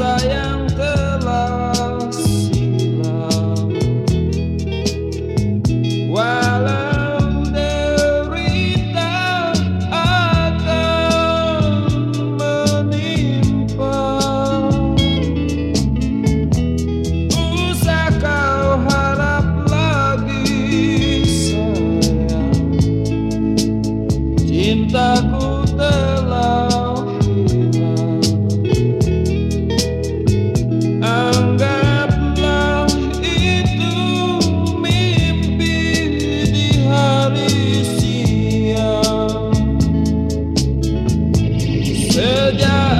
sayang telah hilang, Walau derita akan menimpa. Usah kau harap lagi sayang. Cintaku Yeah.